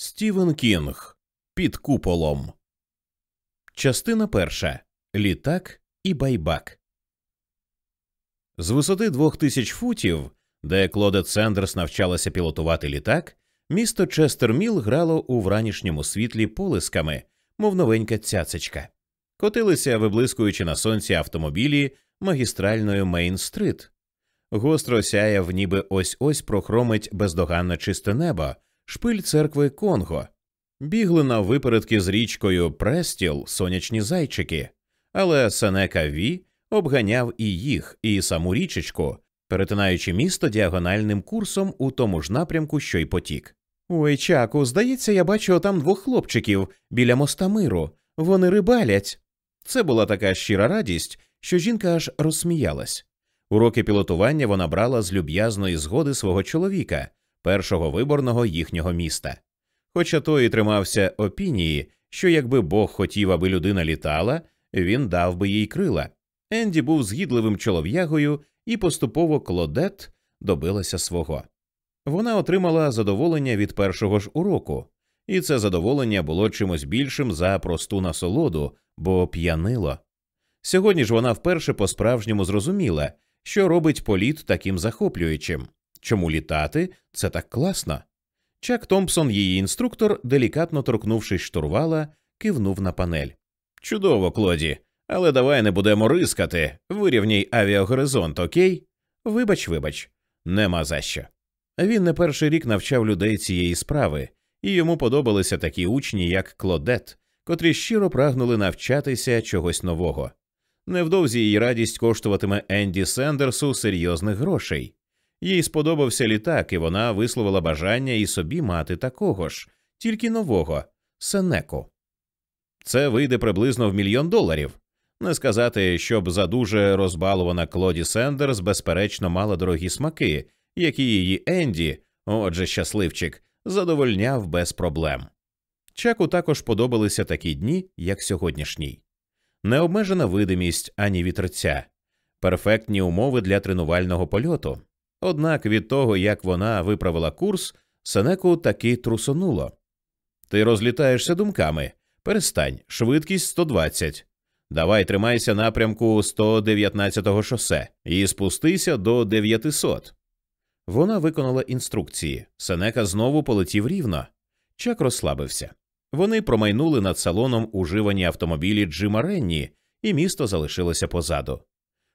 Стівен Кінг під куполом. Частина перша Літак і байбак. З висоти двох тисяч футів, де Клодет Сендерс навчалася пілотувати літак, місто Честерміл грало у вранішньому світлі полисками, мов новенька цяцечка. Котилися, виблискуючи на сонці автомобілі магістральною Мейн-стрит. Гостро сяяв, ніби ось ось прохромить бездоганно чисте небо шпиль церкви Конго, бігли на випередки з річкою Престіл сонячні зайчики, але Сенека Ві обганяв і їх, і саму річечку, перетинаючи місто діагональним курсом у тому ж напрямку, що й потік. Ой, чаку, здається, я бачу там двох хлопчиків біля моста миру. Вони рибалять. Це була така щира радість, що жінка аж розсміялась. Уроки пілотування вона брала з люб'язної згоди свого чоловіка, першого виборного їхнього міста. Хоча той і тримався опінії, що якби Бог хотів, аби людина літала, він дав би їй крила. Енді був згідливим чолов'ягою, і поступово Клодет добилася свого. Вона отримала задоволення від першого ж уроку, і це задоволення було чимось більшим за просту насолоду, бо п'янило. Сьогодні ж вона вперше по справжньому зрозуміла, що робить політ таким захоплюючим. Чому літати це так класно? Чак Томпсон, її інструктор, делікатно торкнувшись штурвала, кивнув на панель. Чудово, Клоді, але давай не будемо рискати. Вирівняй авіагоризонт, окей? Вибач, вибач, нема за що. Він не перший рік навчав людей цієї справи, і йому подобалися такі учні, як Клодет, котрі щиро прагнули навчатися чогось нового. Невдовзі її радість коштуватиме Енді Сендерсу серйозних грошей. Їй сподобався літак, і вона висловила бажання і собі мати такого ж, тільки нового Сенеку. Це вийде приблизно в мільйон доларів. Не сказати, щоб задуже розбалована Клоді Сендерс, безперечно, мала дорогі смаки, які її Енді, отже, щасливчик, задовольняв без проблем. Чаку також подобалися такі дні, як сьогоднішній. Необмежена видимість ані вітерця, перфектні умови для тренувального польоту. Однак від того, як вона виправила курс, Сенеку таки трусонуло. Ти розлітаєшся думками. Перестань, швидкість 120. Давай тримайся напрямку 119-го шосе і спустися до 900. Вона виконала інструкції. Сенека знову полетів рівно. Чак розслабився. Вони промайнули над салоном уживані автомобілі Джима Ренні, і місто залишилося позаду.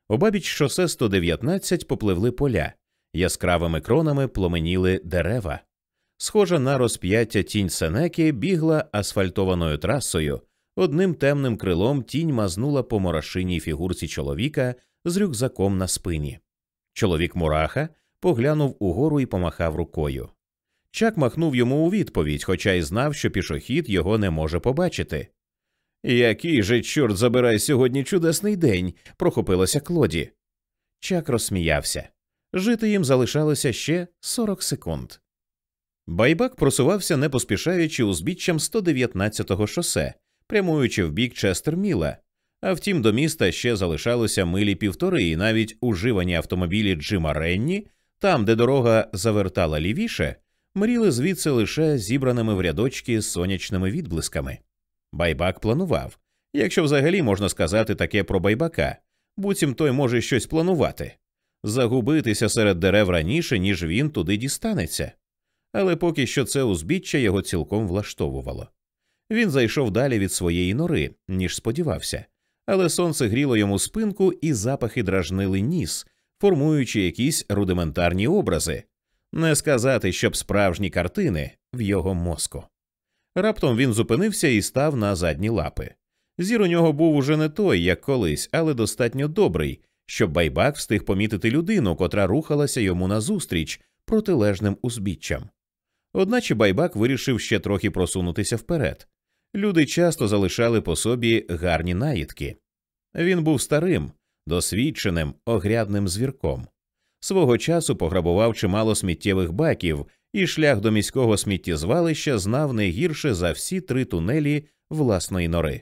Обабіч шосе 119 попливли поля, яскравими кронами пломеніли дерева. Схожа на розп'яття тінь Сенеки бігла асфальтованою трасою. Одним темним крилом тінь мазнула по морошиній фігурці чоловіка з рюкзаком на спині. Чоловік Мураха поглянув угору і помахав рукою. Чак махнув йому у відповідь, хоча й знав, що пішохід його не може побачити. Який же, чорт забирай, сьогодні чудесний день, прохопилася Клоді. Чак розсміявся. Жити їм залишалося ще 40 секунд. Байбак просувався, не поспішаючи узбіччям 119-го шосе, прямуючи в бік Честерміла. А втім, до міста ще залишалося милі півтори, і навіть уживані автомобілі Джима Ренні, там, де дорога завертала лівіше, мріли звідси лише зібраними в рядочки з сонячними відблисками. Байбак планував, якщо взагалі можна сказати таке про байбака, буцім той може щось планувати загубитися серед дерев раніше, ніж він туди дістанеться. Але поки що це узбіччя його цілком влаштовувало. Він зайшов далі від своєї нори, ніж сподівався, але сонце гріло йому спинку, і запахи дражнили ніс, формуючи якісь рудиментарні образи, не сказати, щоб справжні картини в його мозку. Раптом він зупинився і став на задні лапи. Зір у нього був уже не той, як колись, але достатньо добрий, щоб байбак встиг помітити людину, котра рухалася йому назустріч протилежним узбіччям. Одначе байбак вирішив ще трохи просунутися вперед. Люди часто залишали по собі гарні наїдки. Він був старим, досвідченим, огрядним звірком. Свого часу пограбував чимало сміттєвих баків, і шлях до міського сміттєзвалища знав не гірше за всі три тунелі власної нори.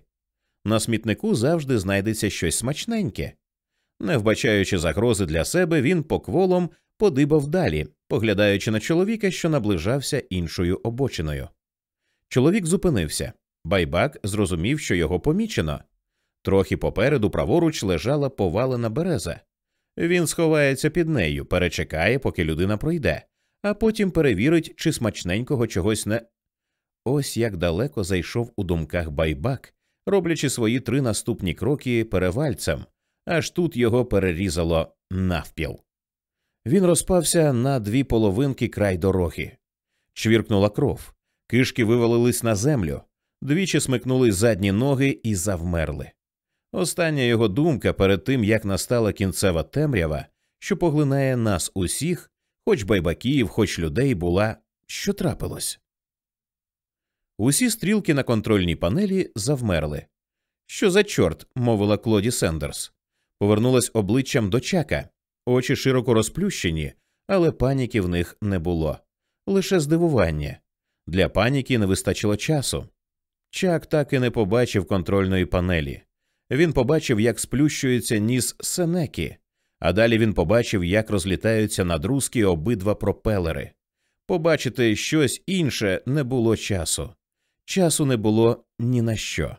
На смітнику завжди знайдеться щось смачненьке. Не вбачаючи загрози для себе, він покволом подибав далі, поглядаючи на чоловіка, що наближався іншою обочиною. Чоловік зупинився. Байбак зрозумів, що його помічено. Трохи попереду праворуч лежала повалена береза. Він сховається під нею, перечекає, поки людина пройде, а потім перевірить, чи смачненького чогось не. Ось як далеко зайшов у думках байбак, роблячи свої три наступні кроки перевальцем, аж тут його перерізало навпіл. Він розпався на дві половинки край дороги. Чвіркнула кров, кишки вивалились на землю, двічі смикнули задні ноги і завмерли. Остання його думка перед тим, як настала кінцева темрява, що поглинає нас усіх, хоч байбаків, хоч людей, була, що трапилось. Усі стрілки на контрольній панелі завмерли. Що за чорт? мовила Клоді Сендерс. Повернулась обличчям до чака, очі широко розплющені, але паніки в них не було. Лише здивування. Для паніки не вистачило часу. Чак так і не побачив контрольної панелі. Він побачив, як сплющується ніс Сенекі, а далі він побачив, як розлітаються на друзки обидва пропелери. Побачити щось інше не було часу. Часу не було ні на що.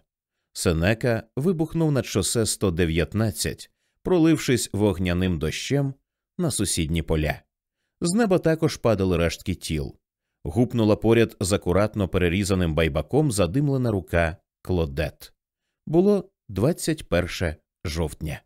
Сенека вибухнув над шосе 119, пролившись вогняним дощем на сусідні поля. З неба також падали рештки тіл. Гупнула поряд з акуратно перерізаним байбаком задимлена рука Клодет. Було 21 жовтня.